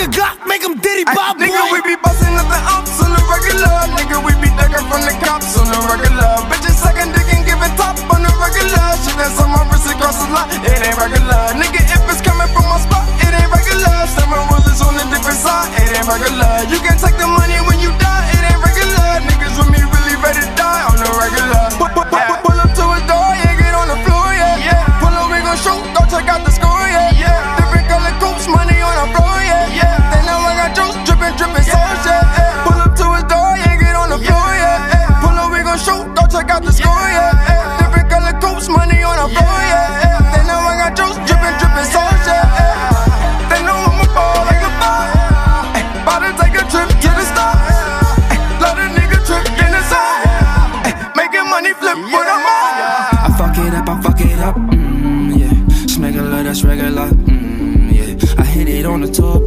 Trigger Glock, make 'em diddy bob, boy. Nigga, we be bustin' up the ops on the regular. Nigga, we be ducking from the cops on the regular. Bitches sucking dick and giving top on the regular. Shit that's on my wrist across the lot, it ain't regular. Nigga, if it's coming from my spot, it ain't regular. Seven rulers on a different side, it ain't regular. You can take the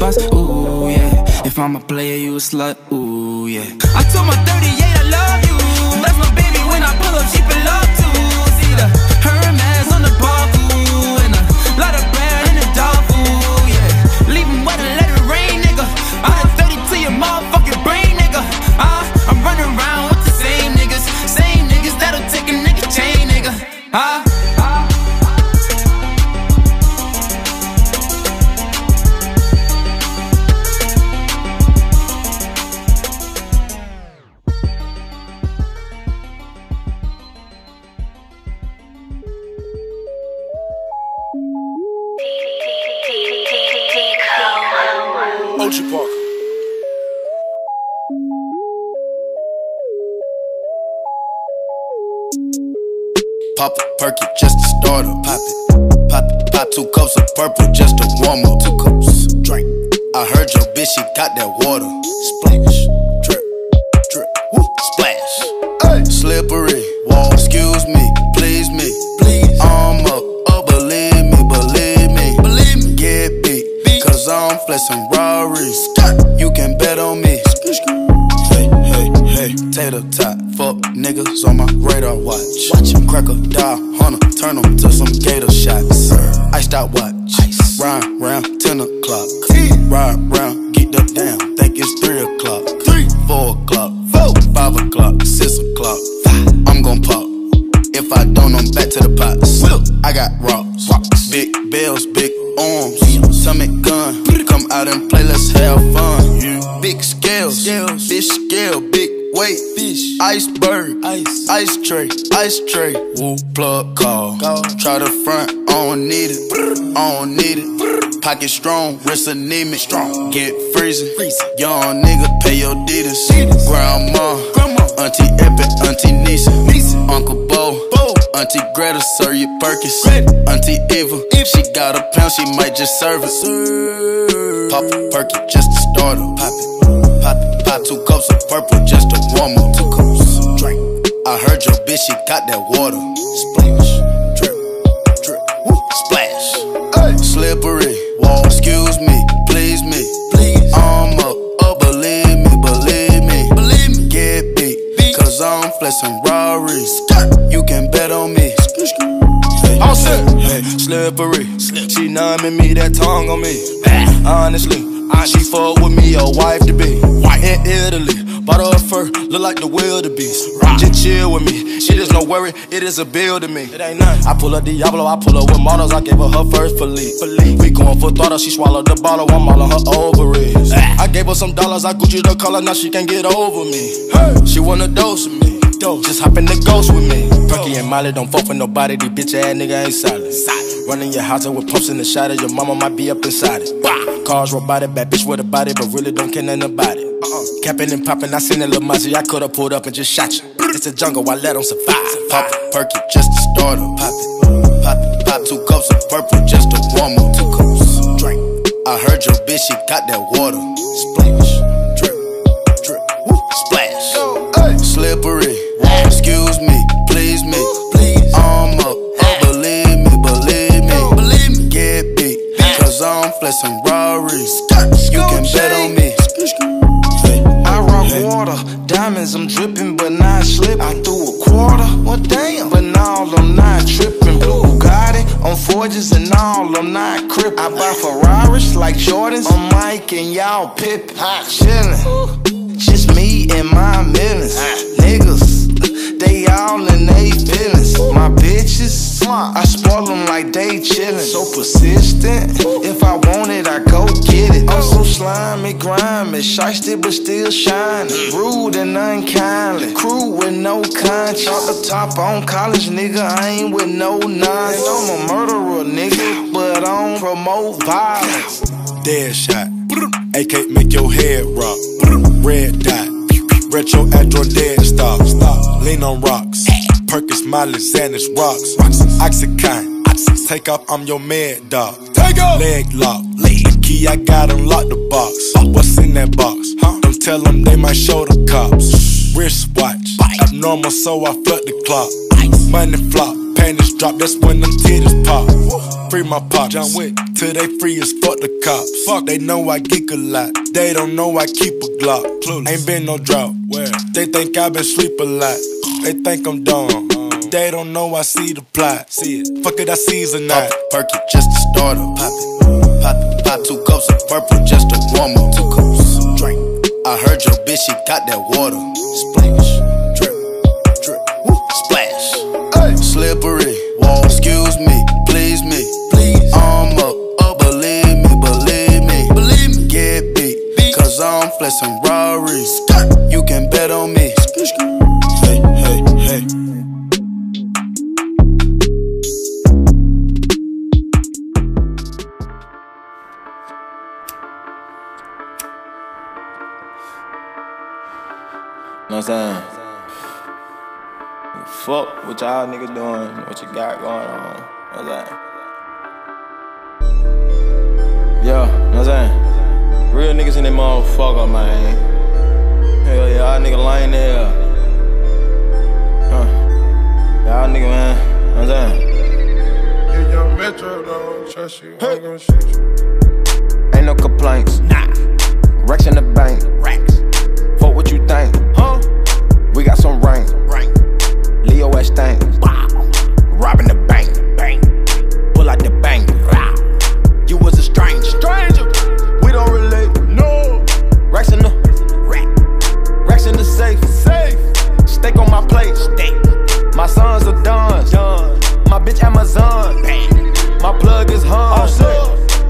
bus, ooh, yeah. If I'm a player, you a slut, ooh, yeah. I told my 38 I love you. That's my baby when I pull up, she feel love too. See the Hermes on the bar, ooh, and a lot of two cups of purple just to warm up. Two cups. Drink. I heard your bitch, she got that water. Splash. Iced out tray, ice tray. Woo, plug call. Try the front, I don't need it, I don't need it. Pocket strong, wrist anemic, strong. Get freezing, freezing. young nigga, pay your deeders. Grandma, Auntie Epic, Auntie Nisa, Uncle Bo, Bo. Auntie Greta, serve you Perkins. Auntie Eva, if she got a pound, she might just serve it. Pop a perky just to start her. Pop it, pop it, pop two cups of purple just to warm up. Two cups. I heard your bitch, she got that water. Splash, drip, drip, woo, splash. Hey. Slippery, wall. Excuse me, please me, please. I'm up, oh believe me, believe me, believe me. Get beat, cause I'm flexing Rarries. You can bet on me. All set. Hey, Slippery. She numbing me, that tongue on me. Honestly, I, she fuck with me, a wife to be. White. In Italy, bought her a fur, look like the wildebeest. Just chill with me, shit is no worry, it is a bill to me. It ain't nothing. I pull up Diablo, I pull up with models, I gave her her first Philippe. We going for throttle, she swallowed the bottle, I'm all on her ovaries. I gave her some dollars, I Gucci the color, now she can't get over me. She wanna dose with me. Just hop in the ghost with me. Perky and Molly don't fuck with nobody. These bitch ass nigga ain't solid. Running your house up with pumps in the shot of Your mama might be up inside it. Cars robotic, bad bitch with a body, but really don't care nothing about it. Uh-uh. Capping and popping, I seen a little Mozzie. I could've pulled up and just shot you. It's a jungle, I let 'em survive. Pop a perky just to start. Pop it, pop it, pop two cups of purple just to warm up. Two cups, drink. I heard your bitch, she got that water. Splash, now I'm not tripping. Blue Bugatti on forges and all, I'm not crippin'. I buy Ferraris like Jordans. I'm Mike and y'all Pippin. Chillin'. Just me and my millions. Niggas, they all in they feelings. My bitches, I spoil them like they chillin'. So persistent. If I want it, I go get it. I'm so slimy, grimy, shiesty but still shining. Rude and unkindly. Crew with no conscience. Off the top on college, nigga, I ain't with no nonsense. I'm a murderer, nigga, but I don't promote violence. Dead shot. AK make your head rock. Red dot. Retro Android dead stop. Stop. Lean on rocks. Perkins, Miley, Xanax, rocks. Oxycontin. Take off, I'm your mad dog. Take off. Leg lock. The key, I got unlock the box. What's in that box? Huh? Don't tell them they might show the cops. Wrist watch. Abnormal, so I flood the clock. Money flop. Panties drop, that's when them titties pop. Free my pop, John Wick, till they free as fuck the cops. Fuck, they know I geek a lot. They don't know I keep a Glock. Ain't been no drought. Where? They think I been sleep a lot. They think I'm dumb. Uh-huh. They don't know I see the plot. See it. Fuck it, I season that. Perky just to start up. Pop it. Pop it. Pop two cups of purple just to warm up. Two cups. Drink. I heard your bitch, she got that water. Splash. Know what I'm saying? Fuck what y'all niggas doing, what you got going on. You know what I'm saying? Yeah, know what I'm saying? Real niggas in that motherfucker, man. Hell yeah, y'all nigga lying there. Huh. Y'all nigga, man. You know what I'm saying? Yeah, young Metro don't trust you. I'm gonna shoot you. Ain't no complaints. Nah. Racks in the bank. Racks. Fuck what you think. Huh? We got some rain. Rain. Leo S thing. Robbing the bank. Bang. Pull out the bank. You was a stranger. Stranger. We don't relate. No. Racks in the. Rack. Racks in the safe. Safe. Steak on my plate. Steak. My sons are done. Done. My bitch Amazon. Bang. My plug is Hun.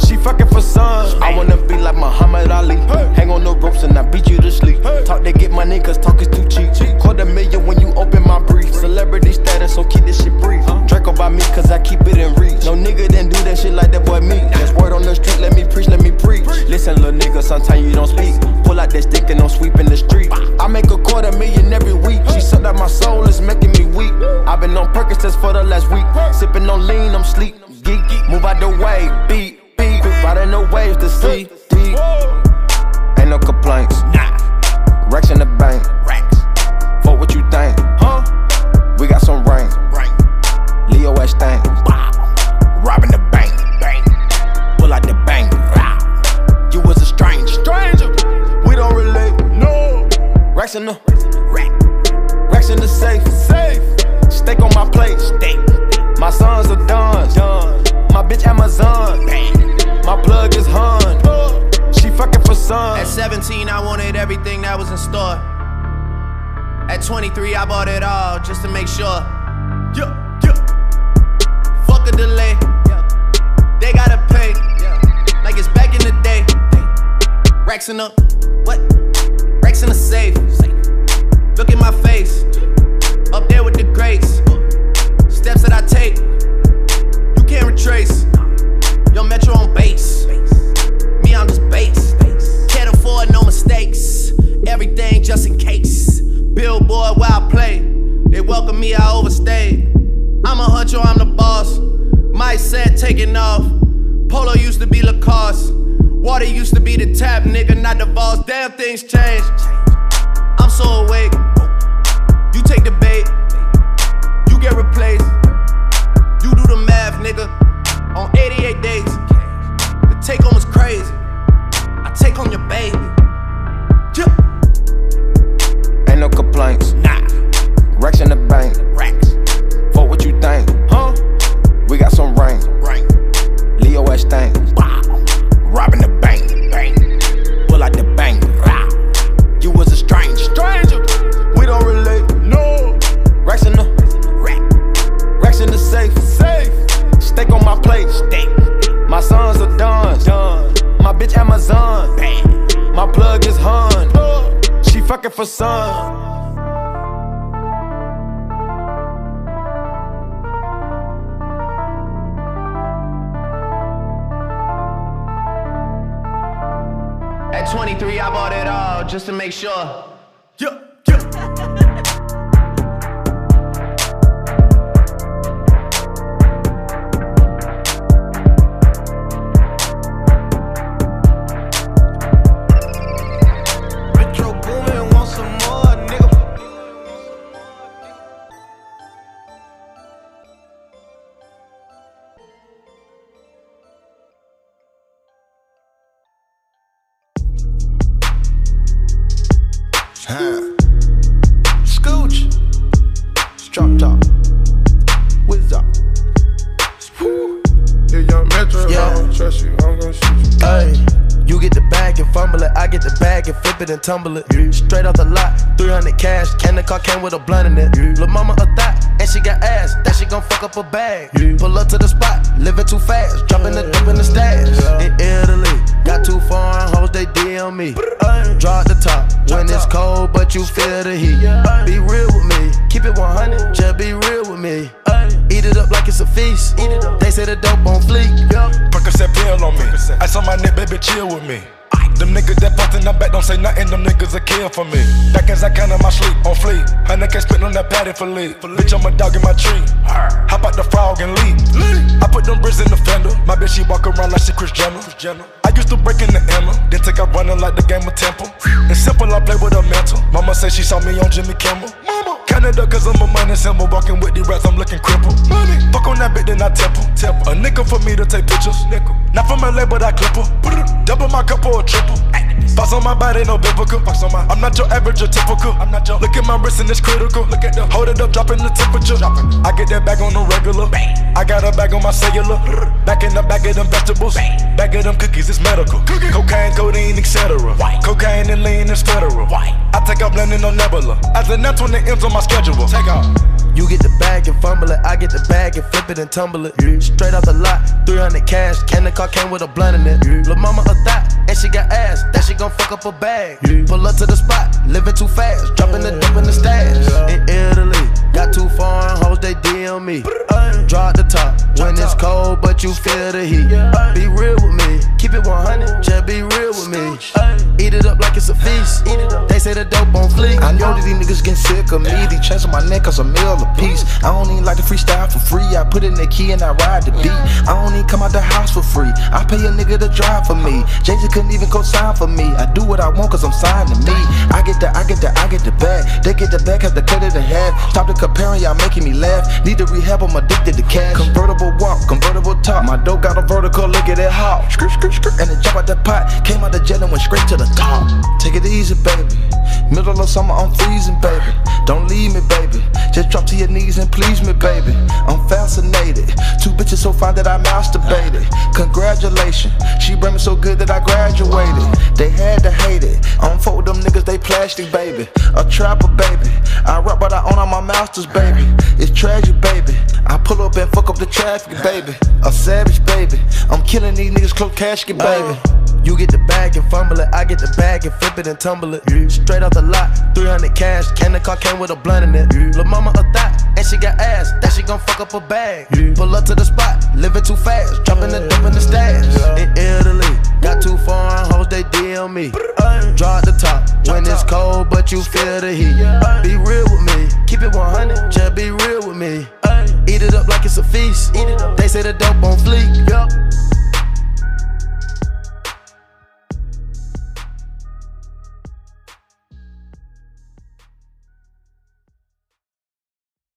She fucking for sons. I wanna be like Muhammad Ali. Hang on the ropes and I beat you to sleep. Talk they get money cause talk is Celebrity status, so keep this shit brief. Uh-huh. Draco by me cause I keep it in reach. No nigga didn't do that shit like that boy me. That's word on the street, let me preach, let me preach. Listen, little nigga, sometimes you don't speak. Pull out that stick and I'm sweeping the street. I make a quarter million every week. She sucked out my soul, it's making me weak. I've been on Percocets for the last week. Sipping on lean, I'm sleep. Geek, move out the way, beat, beat. Riding the waves to see deep. Ain't no complaints. 17, I wanted everything that was in store. At 23, I bought it all just to make sure. Yeah, yeah. Fuck a delay. They gotta pay. Like it's back in the day. Racks in the what? Racks in the safe. Look at my face. Up there with the greats. Steps that I take. You can't retrace. Young Metro on base. Me, I'm just base. I'm I'm the boss. My set taking off. Polo used to be Lacoste. Water used to be the tap, nigga, not the boss. Damn, things change. I'm so awake. You take the bait. You get replaced. You do the math, nigga. On 88 bitch Amazon. My plug is hun. She fucking for some. At 23, I bought it all just to make sure. Bag it. I get the bag and flip it and tumble it. Straight off the lot, 300 cash. Can the car came with a blunt in it. Lil' mama a thot, and she got ass. That she gon' fuck up a bag. Pull up to the spot, living too fast. Dropping the dope in the stash. In Italy, got two foreign hoes, they DM me. Drop the top when it's cold, but you feel the heat. Be real with me, keep it 100. Just be real with me. Eat it up like it's a feast. They say the dope on fleek. Percocet pill on me. Ice on my nigga, baby, chill with me. Them niggas that in the back don't say nothing, them niggas are kill for me. Back as I count in my sleep, on fleek. Honey can't spit on that patty for lead. Bitch, I'm a dog in my tree. Hop out the frog and leave. I put them bricks in the fender. My bitch, she walk around like she Kris Jenner. I used to break in the Emma, then take out running like the game of Temple. It's simple, I play with a mental. Mama say she saw me on Jimmy Kimmel. Canada, cause I'm a money symbol. Walking with the rats, I'm looking crippled. Money. Fuck on that bitch, then I temple. temple. A nickel for me to take pictures. Nickel. Not from LA, but I clip her. Double my cup or a triple. Box on my body, no biblical. Box on my, I'm not your average or typical. I'm not your. Look at my wrist and it's critical. Look at the. Hold it up, dropping the temperature. Dropping. I get that bag on the regular. I got a bag on my cellular. Back in the bag of them vegetables. Bag of them cookies, it's medical. Cocaine, codeine, etc. Cocaine and lean is federal. I take out blending on Nebula. As the next one, it ends on my schedule. Take off. You get the bag and fumble it, I get the bag and flip it and tumble it. Straight off the lot, 300 cash. Can the car came with a blunt in it. Lil' mama a thot, and she got ass. That she gon' fuck up a bag. Pull up to the spot, living too fast. Dropping the dope in the stash. In Italy, got two foreign hoes, they DM me. Drop the top when it's cold, but you feel the heat. Be real with me, keep it 100. Just be real with me. Eat it up like it's a feast. They say the dope on fleek. I know that these niggas get sick of me. These chains on my neck cause a meal a piece. I don't even like to freestyle for free. I put in the key and I ride the beat. I don't even come out the house for free. I pay a nigga to drive for me. Jay Z couldn't even co-sign for me. I do what I want cause I'm signed to me. I get the, I get the, I get the bag. They get the bag, have to cut it in half. Stop the comparing, y'all making me laugh. Need to rehab, I'm addicted to cash. Convertible walk, convertible top. My dope got a vertical, look at that hop. Skirt, skirt, skirt, and it jump out the pot. Came out the jet and went straight to the top. Take it easy, baby. Middle of summer, I'm freezing, baby. Don't leave me, baby. Just drop to your knees and please me, baby. I'm fascinated. Two bitches so fine that I masturbated. Congratulations. She bring me so good that I graduated. They had to hate it. I don't fuck with them niggas, they plastic, baby. A trapper, baby. I rap, but I own all my masters, baby. It's tragic, baby. I pull up and fuck up the traffic, baby. A savage, baby. I'm killing these niggas, close casket, baby. You get the bag and fumble it, I get the bag and flip it and tumble it. Straight off the lot, 300 cash. Can the car came with a blunt in it. Lil' mama a thot, and she got ass. That she gon' fuck up a bag. Pull up to the spot, living too fast. Dropping the dope in the stash. In Italy, got two foreign hoes, they DM me. Drop the top when it's cold, but you feel the heat. Be real with me, keep it 100. Just be real with me. Eat it up like it's a feast. They say the dope on fleek. Yup.